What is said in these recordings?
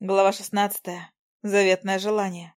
Глава шестнадцатая. Заветное желание.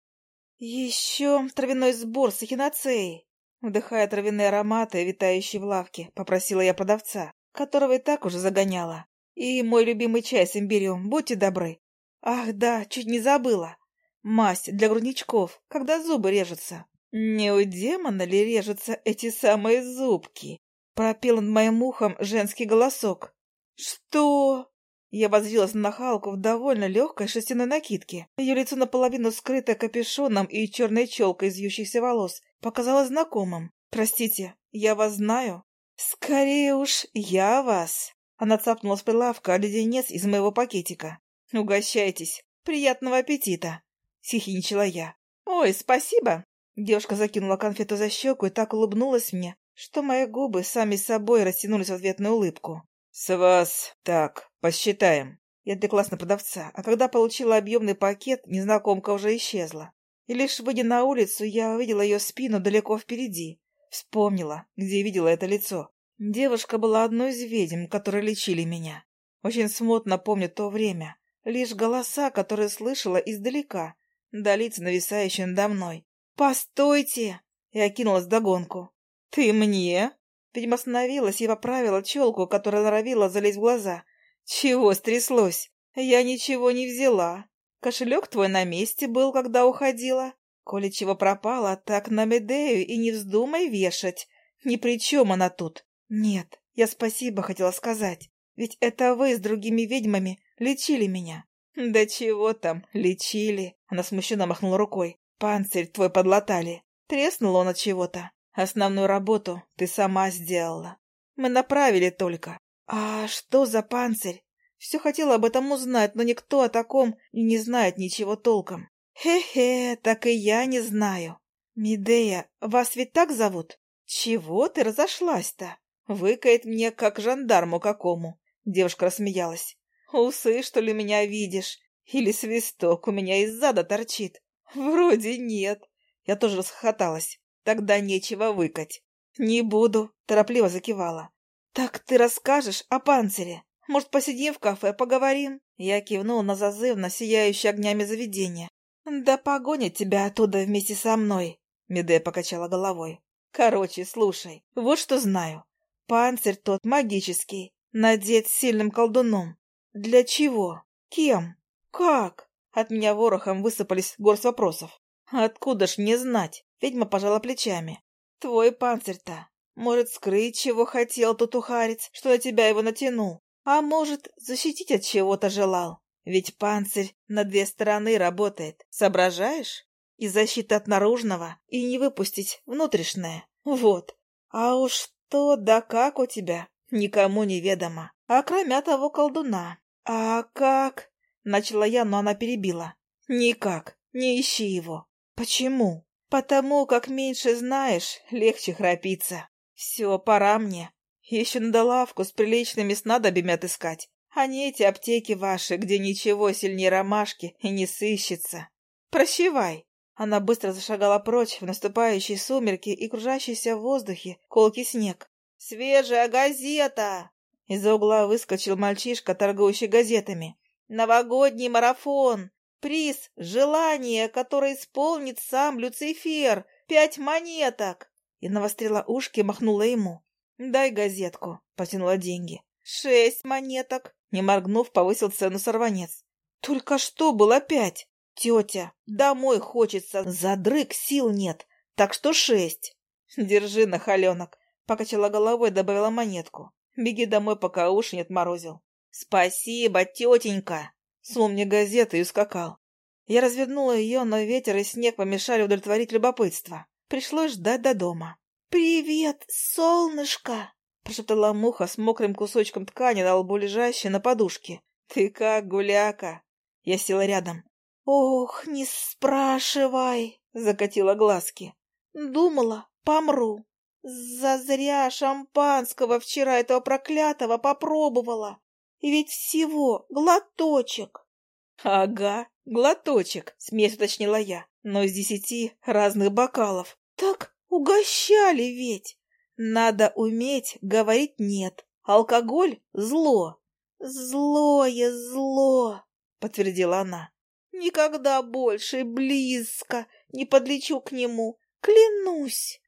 Еще травяной сбор с эхиноцеей. Вдыхая травяные ароматы, витающие в лавке, попросила я продавца, которого и так уже загоняла. И мой любимый чай с имбирем, будьте добры. Ах да, чуть не забыла. Масть для грудничков, когда зубы режутся. Не у демона ли режутся эти самые зубки? Пропел над моим ухом женский голосок. Что? Я воззрилась на нахалку в довольно легкой шерстяной накидке. Ее лицо наполовину скрытое капюшоном и черной челкой из вьющихся волос показалось знакомым. «Простите, я вас знаю?» «Скорее уж, я вас!» Она цапнула с прилавка леденец из моего пакетика. «Угощайтесь! Приятного аппетита!» — сихиничала я. «Ой, спасибо!» Девушка закинула конфету за щеку и так улыбнулась мне, что мои губы сами собой растянулись в ответную улыбку. «С вас так, посчитаем». Я отвлеклась на продавца, а когда получила объемный пакет, незнакомка уже исчезла. И лишь выйдя на улицу, я увидела ее спину далеко впереди. Вспомнила, где видела это лицо. Девушка была одной из ведьм, которые лечили меня. Очень смутно помню то время. Лишь голоса, которые слышала издалека, до лиц, нависающие надо мной. «Постойте!» Я кинулась догонку. «Ты мне?» Ведьма остановилась и поправила челку, которая норовила залезть в глаза. «Чего стряслось? Я ничего не взяла. Кошелек твой на месте был, когда уходила. Коли чего пропало, так на Медею и не вздумай вешать. Ни при чем она тут. Нет, я спасибо хотела сказать. Ведь это вы с другими ведьмами лечили меня». «Да чего там, лечили?» Она смущенно махнула рукой. «Панцирь твой подлатали. Треснул он от чего-то. Основную работу ты сама сделала. Мы направили только. А что за панцирь? Все хотела об этом узнать, но никто о таком и не знает ничего толком. Хе-хе, так и я не знаю. Медея, вас ведь так зовут? Чего ты разошлась-то? Выкает мне, как жандарму какому. Девушка рассмеялась. Усы, что ли, меня видишь? Или свисток у меня из зада торчит? Вроде нет. Я тоже расхохоталась. Тогда нечего выкать. Не буду, торопливо закивала. Так ты расскажешь о панцире? Может, посидим в кафе, поговорим? Я кивнул на зазывно сияющее огнями заведение. Да погонят тебя оттуда вместе со мной, Медея покачала головой. Короче, слушай, вот что знаю. Панцирь тот магический, надет сильным колдуном. Для чего? Кем? Как? От меня ворохом высыпались горсть вопросов. Откуда ж мне знать? Ведьма пожала плечами. Твой панцирь-то. Может, скрыть, чего хотел тут ухарец, что на тебя его натянул. А может, защитить от чего-то желал. Ведь панцирь на две стороны работает. Соображаешь? И защита от наружного, и не выпустить внутреннее. Вот. А уж что да как у тебя, никому не ведомо. А кроме того колдуна. А как? Начала я, но она перебила. Никак. Не ищи его. Почему? Потому как меньше знаешь, легче храпиться. Все, пора мне. Еще надо лавку с приличными снадобьями отыскать, а не эти аптеки ваши, где ничего сильнее ромашки и не сыщется. Прощевай. Она быстро зашагала прочь в наступающие сумерки и кружащийся в воздухе колкий снег. «Свежая газета!» Из-за угла выскочил мальчишка, торгующий газетами. «Новогодний марафон! Приз — желание, которое исполнит сам Люцифер. Пять монеток. И навострила ушки махнула ему. «Дай газетку», — потянула деньги. «Шесть монеток», — не моргнув, повысил цену сорванец. «Только что было пять. Тетя, домой хочется, задрык, сил нет, так что шесть». «Держи, нахаленок», — покачала головой добавила монетку. «Беги домой, пока уши не отморозил». «Спасибо, тетенька!» Сунул мне газету и ускакал. Я развернула ее, но ветер и снег помешали удовлетворить любопытство. Пришлось ждать до дома. «Привет, солнышко!» — прошептала муха с мокрым кусочком ткани на лбу лежащей на подушке. «Ты как, гуляка?» Я села рядом. «Ох, не спрашивай!» — закатила глазки. «Думала, помру. Зазря шампанского вчера этого проклятого попробовала. И ведь всего глоточек. — Ага, глоточек, — смесь уточнила я, но из десяти разных бокалов. Так угощали ведь. Надо уметь говорить «нет». Алкоголь — зло. Злое зло. — подтвердила она. «Никогда больше близко не подлечу к нему, клянусь!»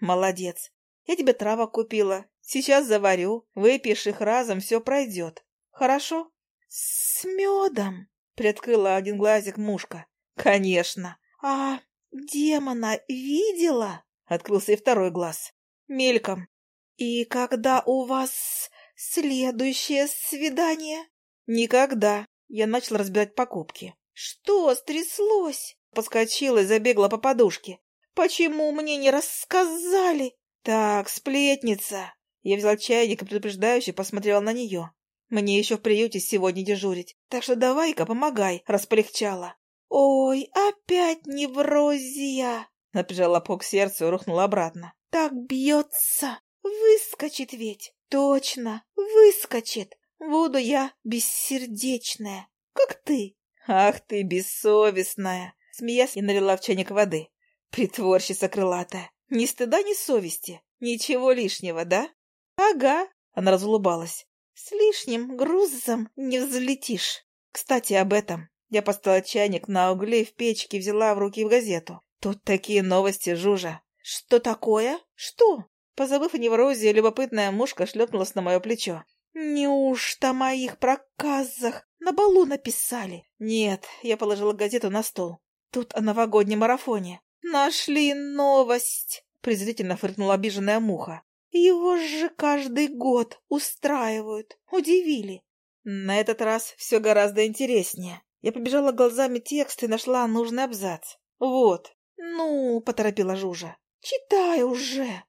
«Молодец! Я тебе травок купила. Сейчас заварю, выпьешь их разом, все пройдет. Хорошо?» «С медом!» — приоткрыла один глазик мушка. «Конечно! А демона видела?» — открылся и второй глаз. «Мельком. И когда у вас следующее свидание?» «Никогда!» — я начал разбирать покупки. «Что стряслось?» — подскочила и забегла по подушке. «Почему мне не рассказали?» «Так, сплетница!» Я взял чайник и предупреждающе посмотрел на нее. Мне еще в приюте сегодня дежурить, так что давай-ка помогай, раз полегчало. Ой, опять неврозия! Напряжал лобок к сердцу и рухнула обратно. Так бьется! Выскочит ведь! Точно, выскочит! Буду я бессердечная, как ты. Ах ты, бессовестная! Смеясь, и налила в чайник воды. Притворщица крылатая. Ни стыда, ни совести. Ничего лишнего, да? Ага, она разулыбалась. С лишним грузом не взлетишь. Кстати, об этом. Я поставила чайник на угле в печке взяла в руки в газету. Тут такие новости, Жужа. Что такое? Что? Позабыв о неврозе, любопытная мушка шлепнулась на мое плечо. «Неужто о моих проказах на балу написали?» «Нет», — я положила газету на стол. «Тут о новогоднем марафоне». «Нашли новость!» — презрительно фыркнула обиженная муха. Его же каждый год устраивают. Удивили. На этот раз все гораздо интереснее. Я побежала глазами текст и нашла нужный абзац. Вот. Ну, поторопила Жужа. Читай уже.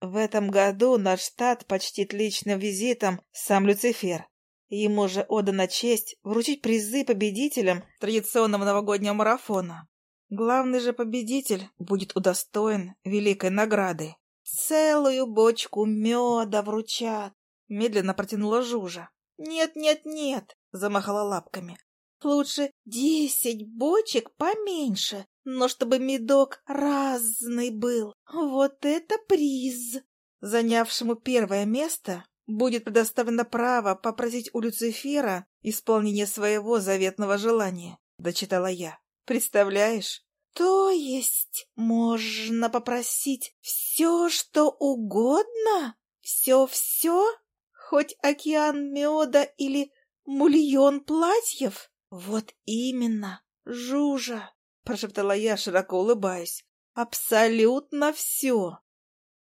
В этом году наш штат почтит личным визитом сам Люцифер. Ему же отдана честь вручить призы победителям традиционного новогоднего марафона. Главный же победитель будет удостоен великой награды. Целую бочку меда вручат. Медленно протянула Жужа. Нет, нет, нет, замахала лапками. Лучше десять бочек поменьше, но чтобы медок разный был. Вот это приз! Занявшему первое место будет предоставлено право попросить у Люцифера исполнение своего заветного желания, дочитала я. Представляешь? То есть можно попросить все, что угодно? Все-все? Хоть океан меда или мульон платьев? Вот именно, Жужа, прошептала я, широко улыбаясь. Абсолютно все.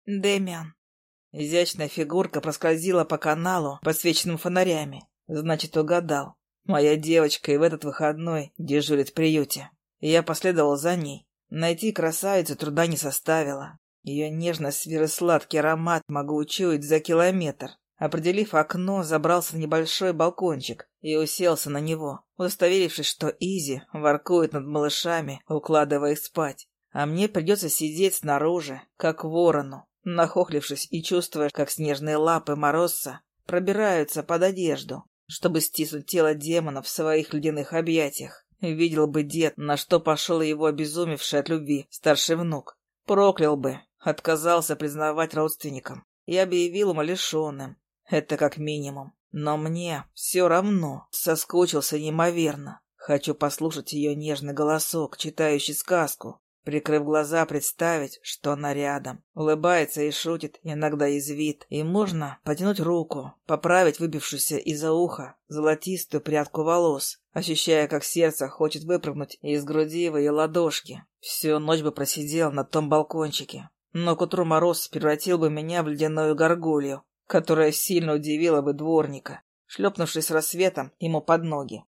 Демиан. Изящная фигурка проскользила по каналу, подсвеченным фонарями. Значит, угадал. Моя девочка и в этот выходной дежурит в приюте. Я последовал за ней. Найти красавицу труда не составило. Ее нежность и сладкий аромат могу учуять за километр. Определив окно, забрался на небольшой балкончик и уселся на него, удостоверившись, что Изи воркует над малышами, укладывая их спать. А мне придется сидеть снаружи, как ворону, нахохлившись и чувствуя, как снежные лапы морозца пробираются под одежду, чтобы стиснуть тело демона в своих ледяных объятиях. Видел бы дед, на что пошел его обезумевший от любви старший внук. Проклял бы, отказался признавать родственникам и объявил умалишенным. Это как минимум. Но мне все равно соскучился неимоверно. Хочу послушать ее нежный голосок, читающий сказку, Прикрыв глаза, представить, что она рядом. Улыбается и шутит, иногда язвит. И можно потянуть руку, поправить выбившуюся из-за уха золотистую прядку волос, ощущая, как сердце хочет выпрыгнуть из груди в ее ладошки. Всю ночь бы просидел на том балкончике. Но к утру мороз превратил бы меня в ледяную горгулью, которая сильно удивила бы дворника, шлепнувшись рассветом ему под ноги.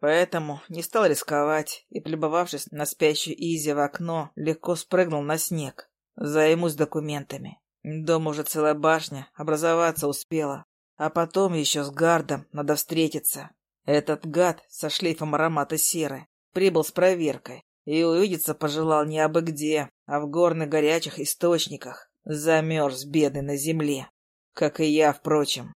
Поэтому не стал рисковать и, прибывавшись на спящую Изи в окно, легко спрыгнул на снег. Займусь документами. Дома уже целая башня, образоваться успела. А потом еще с Гардом надо встретиться. Этот гад со шлейфом аромата серы прибыл с проверкой и увидеться пожелал не абы где, а в горных горячих источниках. Замерз бедный на земле. Как и я, впрочем.